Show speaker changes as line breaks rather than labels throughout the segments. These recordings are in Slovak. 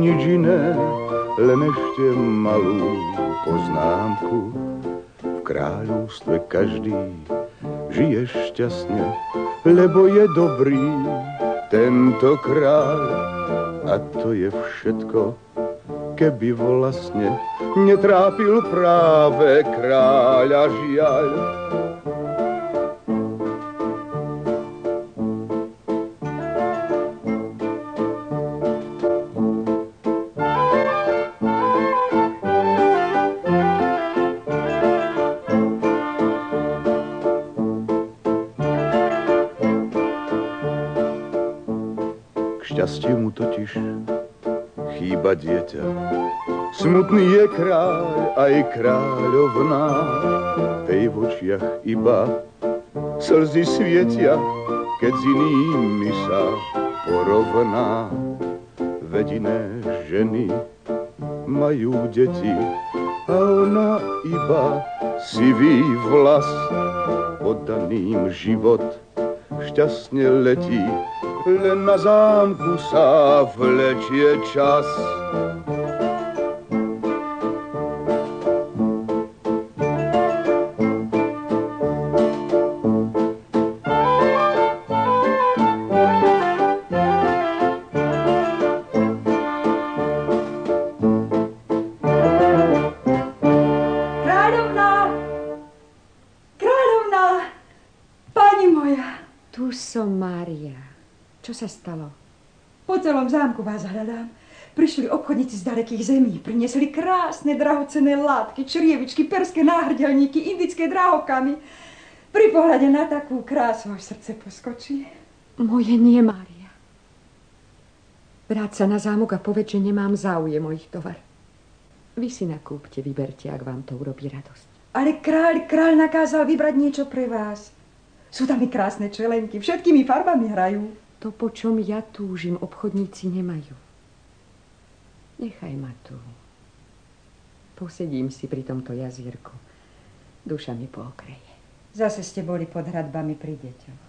iné, len ešte malú poznámku. V kráľovstve každý žije šťastne, lebo je dobrý tento kráľ. A to je všetko, keby vlastne netrápil práve kráľa žiaľ. Totiž chýba dieťa. Smutný je kráľ aj kráľovná, tej v očiach iba slzy svietia, keď s inými sa porovná. Vediné ženy majú deti a ona iba sivý vlas oddaným život šťastne letí len na zámku sa vlečie čas.
Sa stalo?
Po celom zámku vás hľadám. Prišli obchodníci z dalekých zemí, priniesli krásne drahocené látky, črievičky, perské náhrdelníky, indické drahokamy. Pri pohľade na takú krásu až srdce poskočí.
Moje nie, Mária. Vráť sa na zámok a povedz, že nemám záujem o ich tovar. Vy si nakúpte, vyberte, ak vám to urobí radosť.
Ale kráľ, kráľ nakázal vybrať niečo pre vás. Sú tam i krásne čelenky, všetkými farbami hrajú.
To, po čom ja túžim, obchodníci nemajú. Nechaj ma tu. Posedím si pri tomto jazierku. Duša mi pookreje.
Zase ste boli pod hradbami pri deťoch.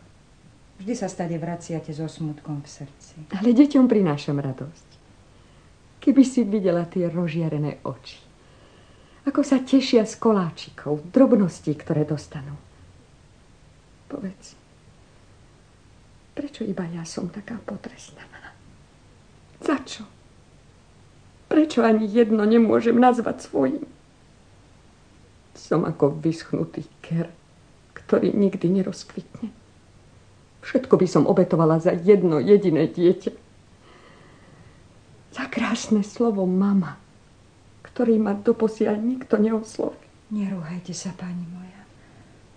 Vždy sa stade vraciate so smutkom v srdci.
Ale deťom prinášam radosť. Keby si videla tie rozžiarené oči. Ako sa tešia z koláčikov, drobností, ktoré dostanú. Povedz, Prečo iba ja som taká potrestaná? Za čo? Prečo ani jedno nemôžem nazvať svojim? Som ako vyschnutý ker, ktorý nikdy nerozkvitne. Všetko by som obetovala za jedno jediné dieťa. Za krásne slovo mama, ktorý ma doposiaľ nikto neosloví.
Nerúhajte sa, pani moja.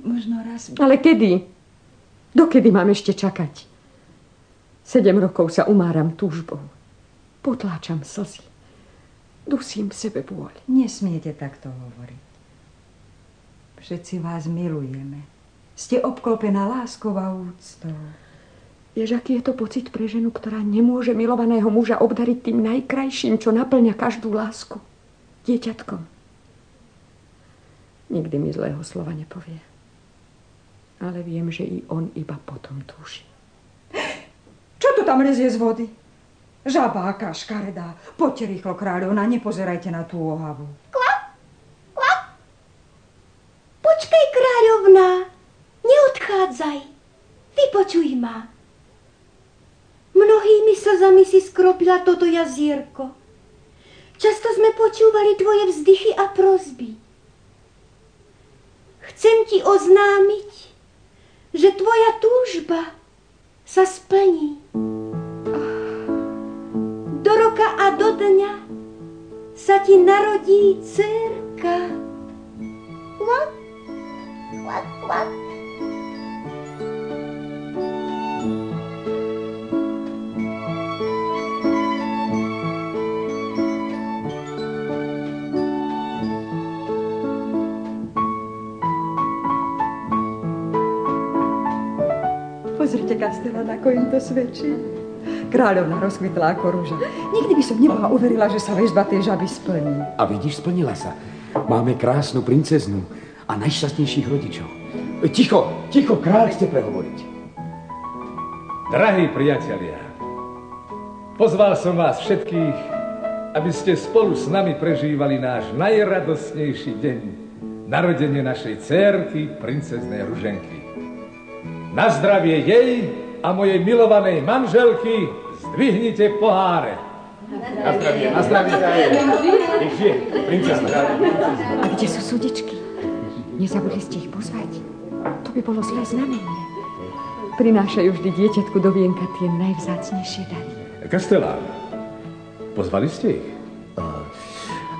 Možno raz...
Ale kedy? Dokedy mám ešte čakať? Sedem rokov sa umáram túžbou. Potláčam slzy. Dusím v sebe bôľ.
Nesmiete takto hovoriť. Všetci vás milujeme. Ste obklopená láskou a úctou.
Vieš, aký je to pocit pre ženu, ktorá nemôže milovaného muža obdariť tým najkrajším, čo naplňa každú lásku? Dieťatkom. Nikdy mi zlého slova nepovie ale viem, že i on iba potom túži.
Čo to tam lezie z vody? Žabáka škaredá. Poďte rýchlo, kráľovna, nepozerajte na tú ohavu.
Kvap, kvap. Počkaj, kráľovna, neodchádzaj. Vypočuj ma. Mnohými slzami si skropila toto jazierko. Často sme počúvali tvoje vzdychy a prozby. Chcem ti oznámiť, že tvoja túžba sa splní. Do roka a do dňa sa ti narodí dcerka.
To svedčí. Kráľovna rozkvitla ako rúža. Nikdy by som nebola uverila, že sa väžba tej žaby splní.
A vidíš, splnila sa. Máme krásnu princeznú a najšťastnejších rodičov. Ticho, ticho, kráľ chce prehovoriť.
Drahí priatelia, pozval som vás všetkých, aby ste spolu s nami prežívali náš najradostnejší deň, narodenie našej cérky, princeznej Ruženky. Na zdravie jej a mojej milovanej manželky zdvihnite poháre.
Na zdravie, na zdravie. Nech žije, princezna.
A kde sú súdičky? Nezabudli ste ich pozvať? To by bolo zlé znamenie. Prinášajú vždy dieťatku do vienka tie najvzácnejšie dary.
Kastelán, pozvali ste ich?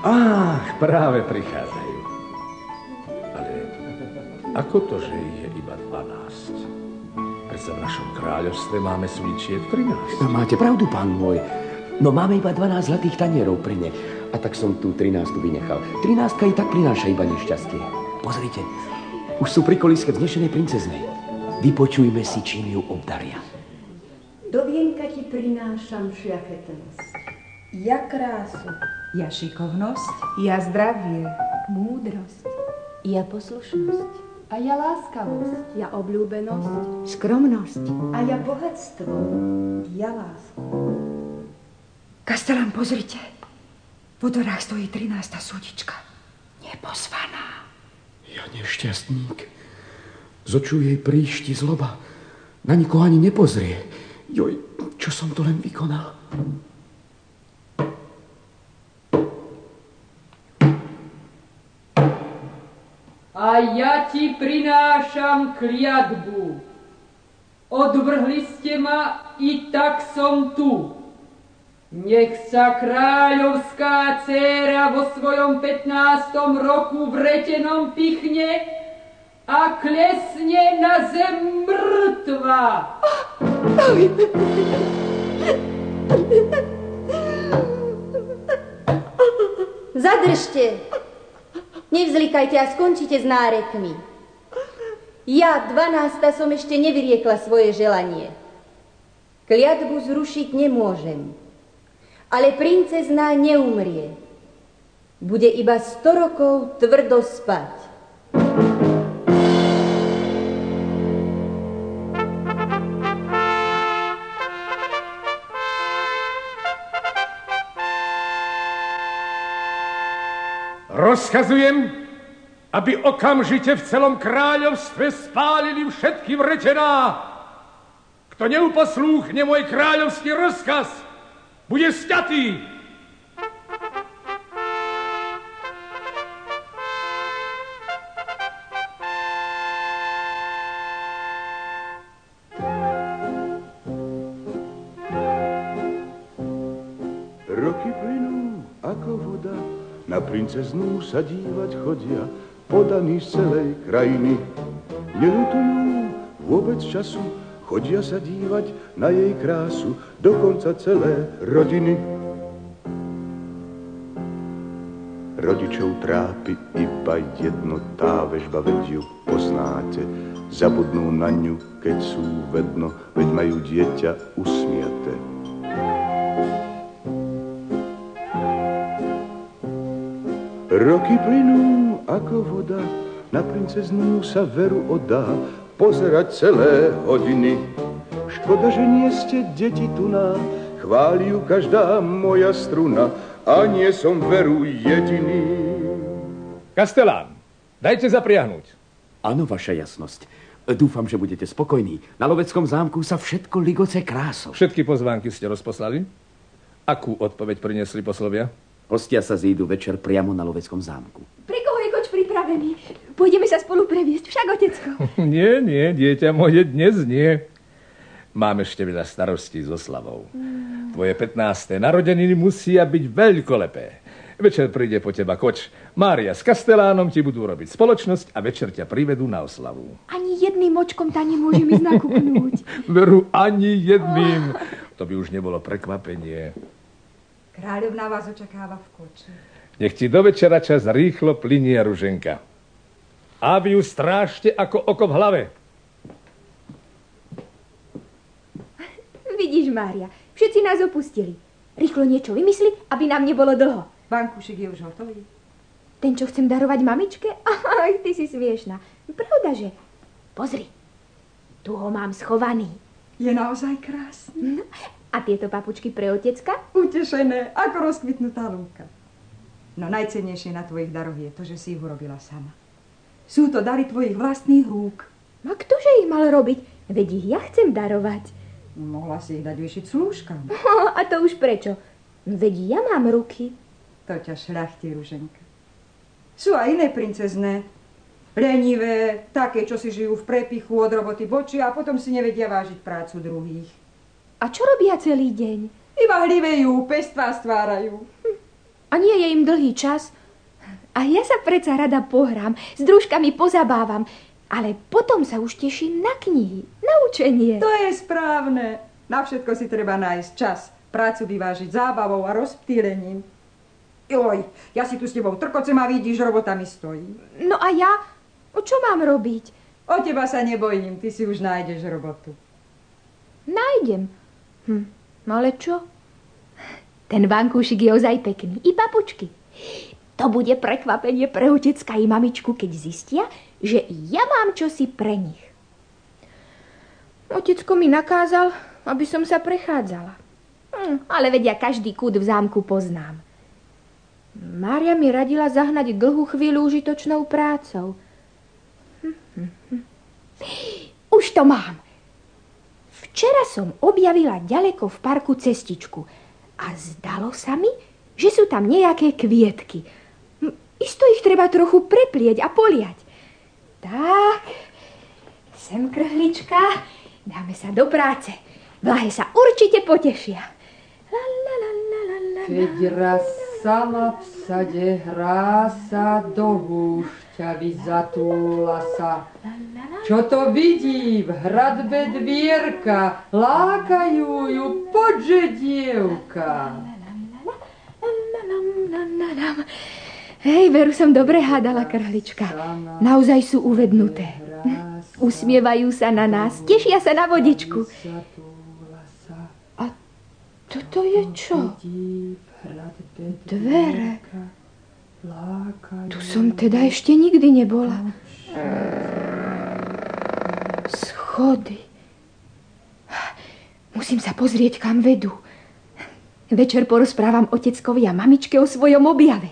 Ach, práve prichádzajú. Ale ako to, že ich je iba 12? Predsa v našom kráľovstve máme súdičiek 13.
No, máte pravdu, pán môj. No máme iba 12 zlatých tanierov pri ne. A tak som tu 13 vynechal. 13 i tak prináša iba nešťastie. Pozrite, už sú pri kolíske vznešenej princeznej. Vypočujme si, čím ju obdaria.
Do vienka ti prinášam šľachetnosť.
Ja krásu. Ja šikovnosť. Ja zdravie.
múdrosť
Ja poslušnosť.
A ja láskavosť.
Ja obľúbenosť.
Skromnosť.
A ja bohatstvo.
Ja lásku. Kastelán, pozrite. Po dvorách stojí 13. súdička. Nepozvaná.
Ja nešťastník. Z očú jej príšti zloba. Na nikoho ani nepozrie. Joj, čo som to len vykonal?
A ja ti prinášam kliatbu. Odvrhli ste ma, i tak som tu. Nech sa kráľovská dcéra vo svojom 15. roku vretenom pichne a klesne na zem mŕtva.
Zadržte! Nevzlikajte a skončite s nárekmi. Ja, 12. som ešte nevyriekla svoje želanie. Kliatbu zrušiť nemôžem. Ale princezná neumrie. Bude iba 100 rokov tvrdo spať.
Rozkazujem, aby okamžite v celom kráľovstve spálili všetky vretená. Kto neuposlúchne môj kráľovský rozkaz, bude sťatý.
Na princeznú sa dívať chodia, podaní z celej krajiny. Nelutujú vôbec času, chodia sa dívať na jej krásu, dokonca celé rodiny. Rodičov trápi iba jedno, tá vežba, veď ju poznáte. Zabudnú na ňu, keď sú vedno, veď majú dieťa usmiate. Roky plynú ako voda, na princeznú sa veru oddá, pozerať celé hodiny. Škoda, že nie ste deti tu na, chváli ju každá moja struna, a nie som veru jediný.
Kastelán, dajte zapriahnuť.
Áno, vaša jasnosť. Dúfam, že budete spokojní. Na Loveckom zámku sa všetko ligoce krásou.
Všetky pozvánky ste rozposlali? Akú odpoveď priniesli poslovia?
Hostia sa zídu večer priamo na Loveckom zámku.
Pre koho je koč pripravený? Pôjdeme sa spolu previesť, však otecko.
Nie, nie, dieťa moje, dnes nie. Mám ešte veľa starostí so slavou. Tvoje 15. narodeniny musia byť veľkolepé. Večer príde po teba koč. Mária s Kastelánom ti budú robiť spoločnosť a večer ťa privedú na oslavu.
Ani jedným očkom tam nemôžem ísť nakúknúť.
Veru ani jedným. To by už nebolo prekvapenie.
Kráľovná vás očakáva v koči.
Nech ti do večera čas rýchlo plinie ruženka. A vy ju strážte ako oko v hlave.
Vidíš, Mária, všetci nás opustili. Rýchlo niečo vymysli, aby nám nebolo dlho.
Vankúšek je už hotový.
Ten, čo chcem darovať mamičke? Aj, ty si smiešná. Pravda, že? Pozri, tu ho mám schovaný.
Je naozaj krásny.
No, a tieto papučky pre otecka?
Utešené, ako rozkvitnutá lúka. No najcennejšie na tvojich daroch je to, že si ich urobila sama. Sú to dary tvojich vlastných rúk.
A ktože ich mal robiť? Veď ich ja chcem darovať.
Mohla si ich dať vyšiť slúžkam.
A to už prečo? Veď ja mám ruky.
To ťa šľachtí, Ruženka. Sú aj iné princezné. Lenivé, také, čo si žijú v prepichu od roboty boči a potom si nevedia vážiť prácu druhých.
A čo robia celý deň?
Iba hlivejú, pestvá stvárajú.
A nie je im dlhý čas? A ja sa predsa rada pohrám, s družkami pozabávam, ale potom sa už teším na knihy, na učenie.
To je správne. Na všetko si treba nájsť čas. Prácu vyvážiť zábavou a rozptýlením. Joj, ja si tu s tebou trkocem a vidíš, robota mi stojí.
No a ja? Čo mám robiť?
O teba sa nebojím, ty si už nájdeš robotu.
Nájdem. Hm, ale čo? Ten vankúšik je ozaj pekný. I papučky. To bude prekvapenie pre otecka i mamičku, keď zistia, že ja mám čosi pre nich. Otecko mi nakázal, aby som sa prechádzala. Hm, ale vedia, každý kút v zámku poznám. Mária mi radila zahnať dlhú chvíľu užitočnou prácou – už to mám. Včera som objavila ďaleko v parku cestičku a zdalo sa mi, že sú tam nejaké kvietky. Isto ich treba trochu preplieť a poliať. Tak, sem krhlička, dáme sa do práce. Blahe sa určite potešia. La, la, la, la, la, la.
Keď raz sama v sade hrá sa do húšť, ťavy zatúla sa. Čo to vidí v hradbe dvierka, lákajú ju, poďže dievka.
Hej, veru som dobre hádala, krhlička. Naozaj sú uvednuté. Usmievajú sa na nás, tešia sa na vodičku. A toto je čo? Dvere. Tu som teda ešte nikdy nebola. Schody. Musím sa pozrieť, kam vedú. Večer porozprávam oteckovi a mamičke o svojom objave.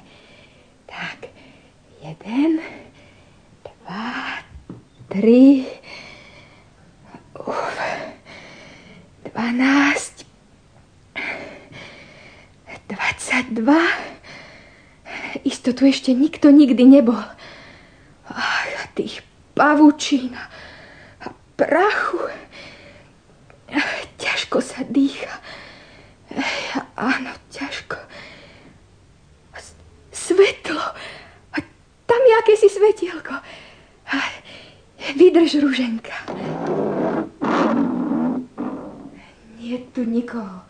Tak, jeden, dva, tri, uf, dvanáct, dvadsaťdva, Isto tu ešte nikto nikdy nebol. Ach, tých pavučín a prachu. Ťažko sa dýcha. Áno, ťažko. Svetlo. A tam je akési svetielko. Vydrž, Ruženka. Nie tu nikoho.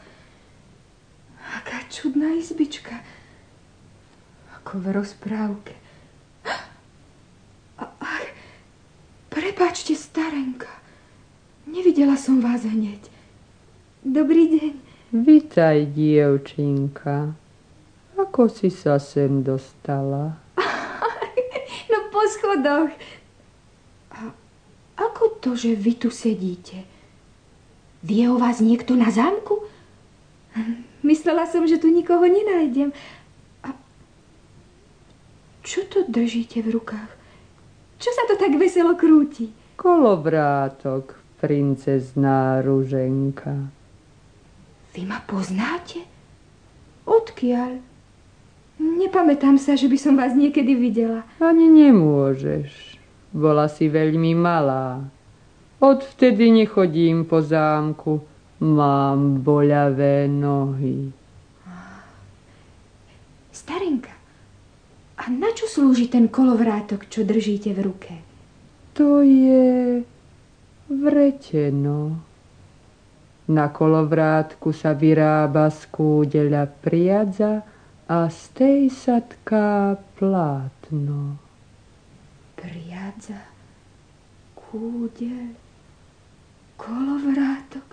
Aká čudná izbička ako v rozprávke. Ach, prepáčte, starenka. Nevidela som vás hneď. Dobrý deň.
Vitaj, dievčinka. Ako si sa sem dostala?
No po schodoch. A ako to, že vy tu sedíte? Vie o vás niekto na zámku? Myslela som, že tu nikoho nenájdem. Čo to držíte v rukách? Čo sa to tak veselo krúti?
Kolovrátok, princezná Ruženka.
Vy ma poznáte? Odkiaľ? Nepamätám sa, že by som vás niekedy videla.
Ani nemôžeš. Bola si veľmi malá. Odvtedy nechodím po zámku. Mám boľavé nohy.
Starenka, a na čo slúži ten kolovrátok, čo držíte v ruke?
To je vreteno. Na kolovrátku sa vyrába z kúdeľa priadza a z tej sa tká plátno.
Priadza, kúdeľ, kolovrátok.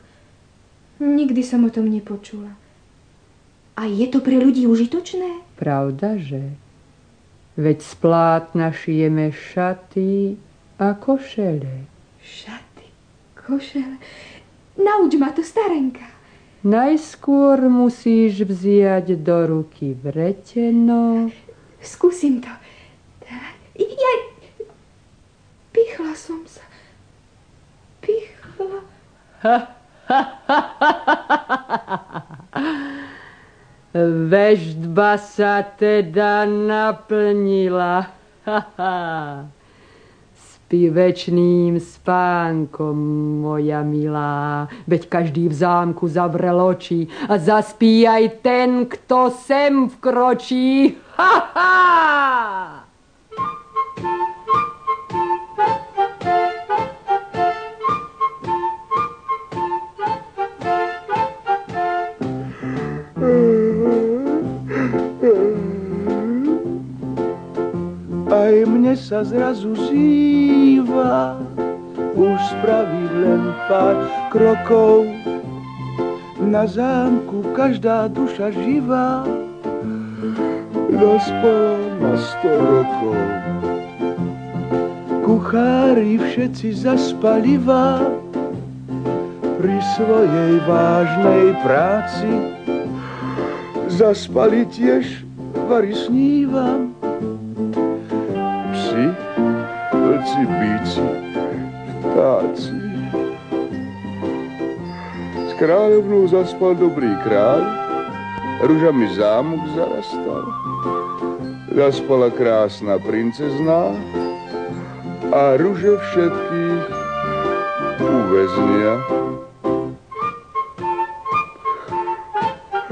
Nikdy som o tom nepočula. A je to pre ľudí užitočné?
Pravda, že? Veď z plátna šijeme šaty a košele.
Šaty, košele. Nauč ma to, starenka.
Najskôr musíš vziať do ruky vreteno.
Skúsim to. Ja... Pichla som sa. Pichla. Ha, ha, ha, ha, ha,
ha. Veždba sa teda naplnila. Ha, ha. Spí večným spánkom, moja milá, veď každý v zámku zavrel oči a zaspí aj ten, kto sem vkročí. Ha, ha!
Sa zrazu zýva, už spraví len pár krokov. Na zámku každá duša živá, zaspala na sto rokov. Kuchári všetci zaspaliva, pri svojej vážnej práci. Zaspali tiež vary snívam vlci, bíci, vtáci. S kráľovnou zaspal dobrý kráľ, ružami zámok zarastal. Zaspala krásna princezná a ruže všetkých uväznia.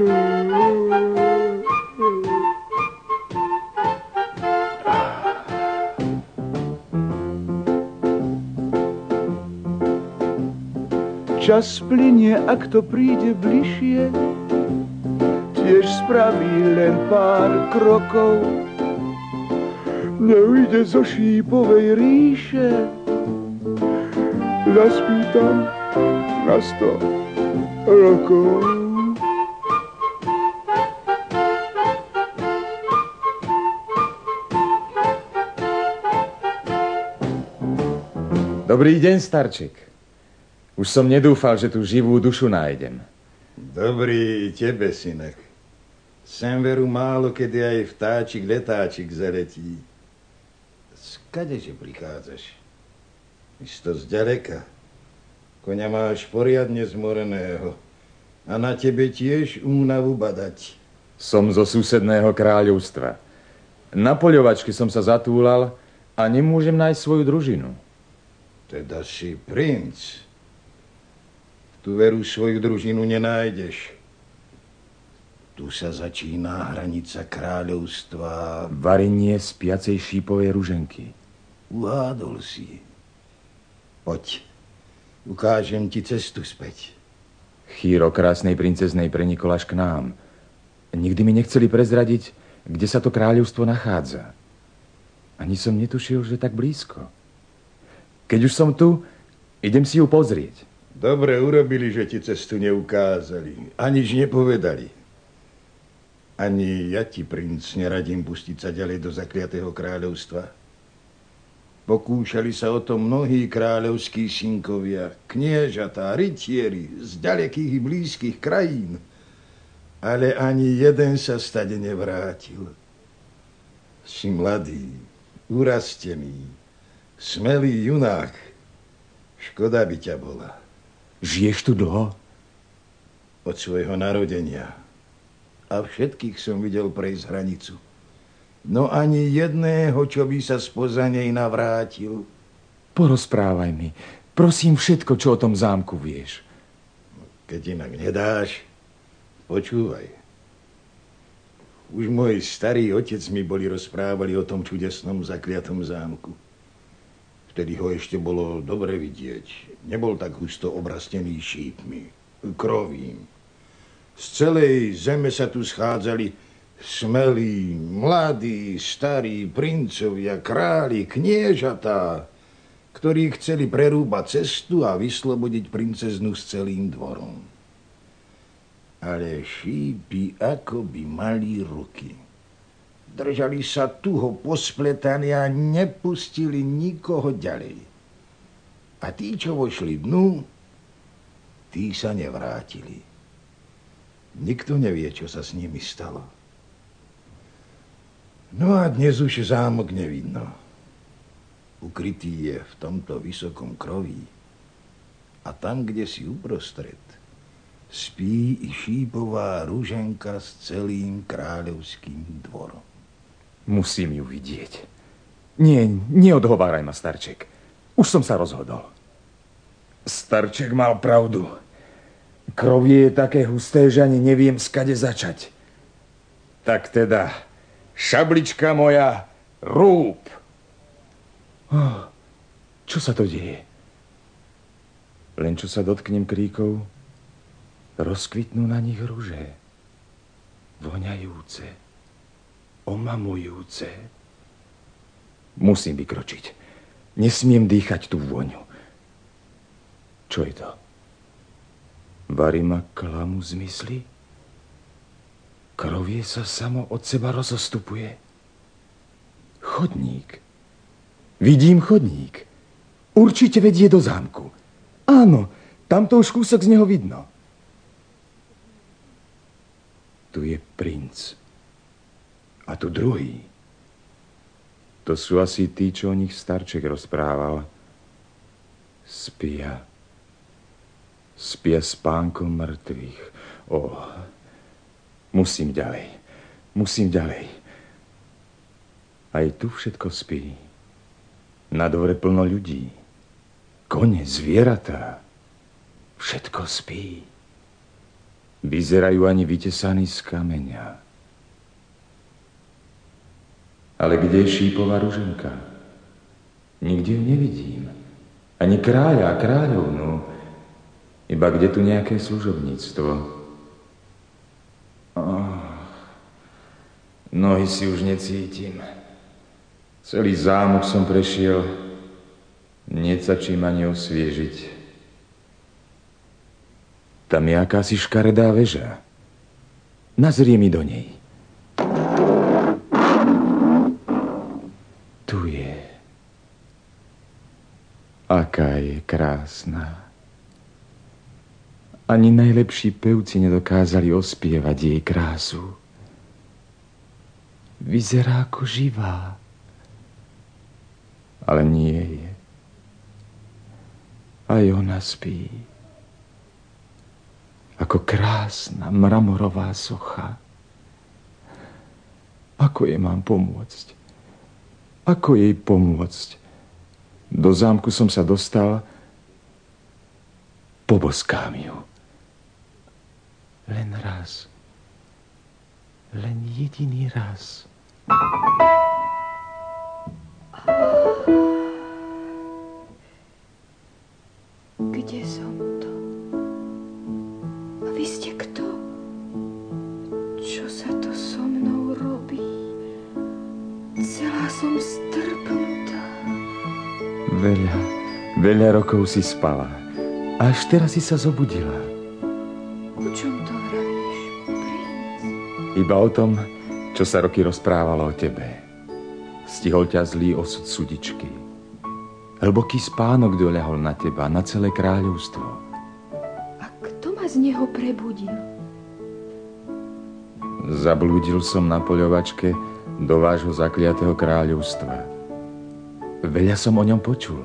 Čas plinie, ak to príde bližšie, tiež spraví len pár krokov. Neujde zo šípovej ríše, zaspýtam na sto rokov.
Dobrý deň, starček. Už som nedúfal, že tu živú dušu nájdem.
Dobrý tebe, synek. Sem veru málo, kedy aj vtáčik letáčik zaletí. Skadeže prichádzaš? Isto zďaleka. Koňa máš poriadne zmoreného. A na tebe tiež únavu badať.
Som zo susedného kráľovstva. Na poľovačky som sa zatúlal a nemôžem nájsť svoju družinu.
Teda si princ. Tu veru svoju družinu nenájdeš. Tu sa začína hranica kráľovstva.
Varenie spiacej šípovej ruženky.
Uhádol si. Poď, ukážem ti cestu späť.
Chýro krásnej princeznej prenikol až k nám. Nikdy mi nechceli prezradiť, kde sa to kráľovstvo nachádza. Ani som netušil, že tak blízko. Keď už som tu, idem si ju pozrieť.
Dobre urobili, že ti cestu neukázali. Aniž nepovedali. Ani ja ti, princ, neradím pustiť sa ďalej do zakliatého kráľovstva. Pokúšali sa o to mnohí kráľovskí synkovia, kniežatá, rytieri z ďalekých i blízkych krajín. Ale ani jeden sa stade nevrátil. Si mladý, urastený, smelý junák. Škoda by ťa bola.
Žiješ tu dlho?
Od svojho narodenia. A všetkých som videl prejsť hranicu. No ani jedného, čo by sa spoza nej navrátil.
Porozprávaj mi. Prosím všetko, čo o tom zámku vieš.
Keď inak nedáš, počúvaj. Už môj starý otec mi boli rozprávali o tom čudesnom zakliatom zámku. Vtedy ho ešte bolo dobre vidieť. Nebol tak husto obrastený šípmi, krovím. Z celej zeme sa tu schádzali smelí, mladí, starí princovia, králi, kniežatá, ktorí chceli prerúbať cestu a vyslobodiť princeznu s celým dvorom. Ale šípy ako by mali ruky. Držali sa tuho pospletaní a nepustili nikoho ďalej. A tí, čo vošli dnu, tí sa nevrátili. Nikto nevie, čo sa s nimi stalo. No a dnes už zámok nevidno. Ukrytý je v tomto vysokom kroví. A tam, kde si uprostred, spí i šípová ruženka s celým kráľovským dvorom.
Musím ju vidieť. Nie, neodhováraj ma, starček. Už som sa rozhodol. Starček mal pravdu. Krovie je také husté, že ani neviem, skade začať. Tak teda, šablička moja, rúb. Oh, čo sa to deje? Len čo sa dotknem kríkov, rozkvitnú na nich rúže. Voňajúce, omamujúce. Musím vykročiť. Nesmiem dýchať tú voňu. Čo je to? Varí ma klamu zmysly? Krovie sa samo od seba rozostupuje. Chodník. Vidím chodník. Určite vedie do zámku. Áno, tamto už kúsok z neho vidno. Tu je princ. A tu druhý. To sú asi tí, čo o nich starček rozprával. Spia. Spia spánkom mŕtvych. O, musím ďalej. Musím ďalej. Aj tu všetko spí. Na dvore plno ľudí. Kone, zvieratá. Všetko spí. Vyzerajú ani vytesaní z kameňa. Ale kde je šípová ruženka? Nikde ju nevidím. Ani kráľa a kráľovnú. Iba kde tu nejaké služobníctvo. Oh, nohy si už necítim. Celý zámok som prešiel. Nie sa čím ani osviežiť. Tam je akási škaredá väža. Nazrie mi do nej. Tu je. Aká je krásna. Ani najlepší pevci nedokázali ospievať jej krásu. Vyzerá ako živá. Ale nie je. Aj ona spí. Ako krásna mramorová socha. Ako jej mám pomôcť? Ako jej pomôcť? Do zámku som sa dostal, poboskám ju. Len raz. Len jediný raz.
Kde som to? A vy ste
Veľa, veľa rokov si spala. Až teraz si sa zobudila.
O čom to
iba o tom, čo sa roky rozprávalo o tebe. Stihol ťa zlý osud sudičky. Hlboký spánok doľahol na teba, na celé kráľovstvo.
A kto ma z neho prebudil?
Zablúdil som na poľovačke do vášho zakliatého kráľovstva. Veľa som o ňom počul.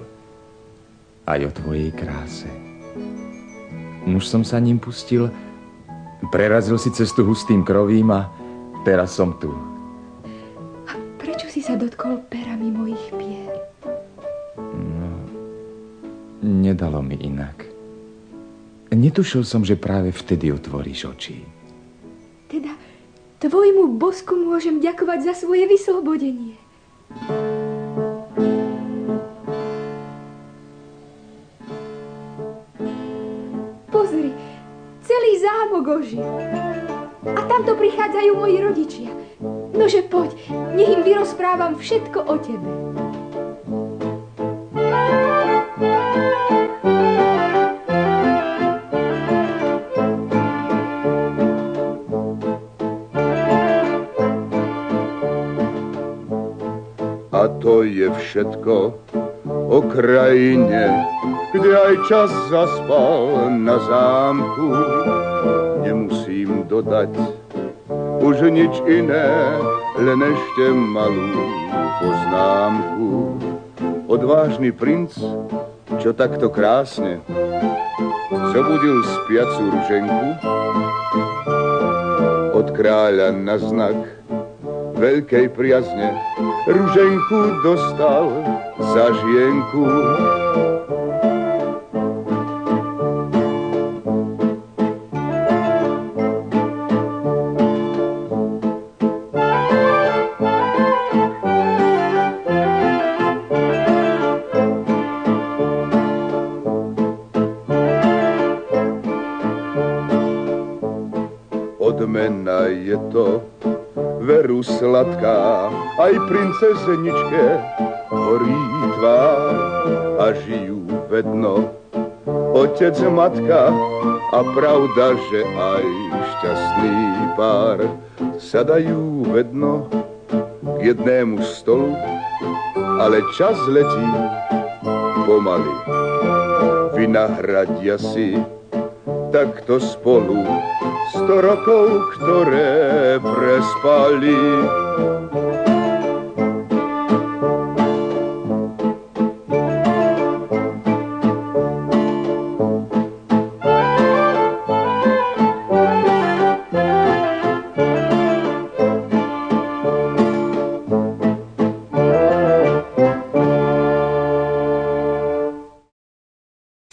Aj o tvojej kráse. Už som sa ním pustil Prerazil si cestu hustým krovím a teraz som tu.
A prečo si sa dotkol perami mojich pier?
No, nedalo mi inak. Netušil som, že práve vtedy otvoríš oči.
Teda tvojmu bosku môžem ďakovať za svoje vyslobodenie. Bogoži. A tamto prichádzajú moji rodičia. Nože poď, nech im vyrozprávam všetko o tebe.
A to je všetko o krajine, kde aj čas zaspal na zámku. Nemusím dodať už nič iné, len ešte malú poznámku. Odvážny princ, čo takto krásne zobudil spiacu ruženku, od kráľa na znak veľkej priazne ruženku dostal za žienku. To veru sladká, aj princezničke horí tvár a žijú vedno otec, matka a pravda, že aj šťastný pár sadajú vedno k jednému stolu, ale čas letí pomaly. Vynahradia si takto spolu sto rokov, ktoré prespali.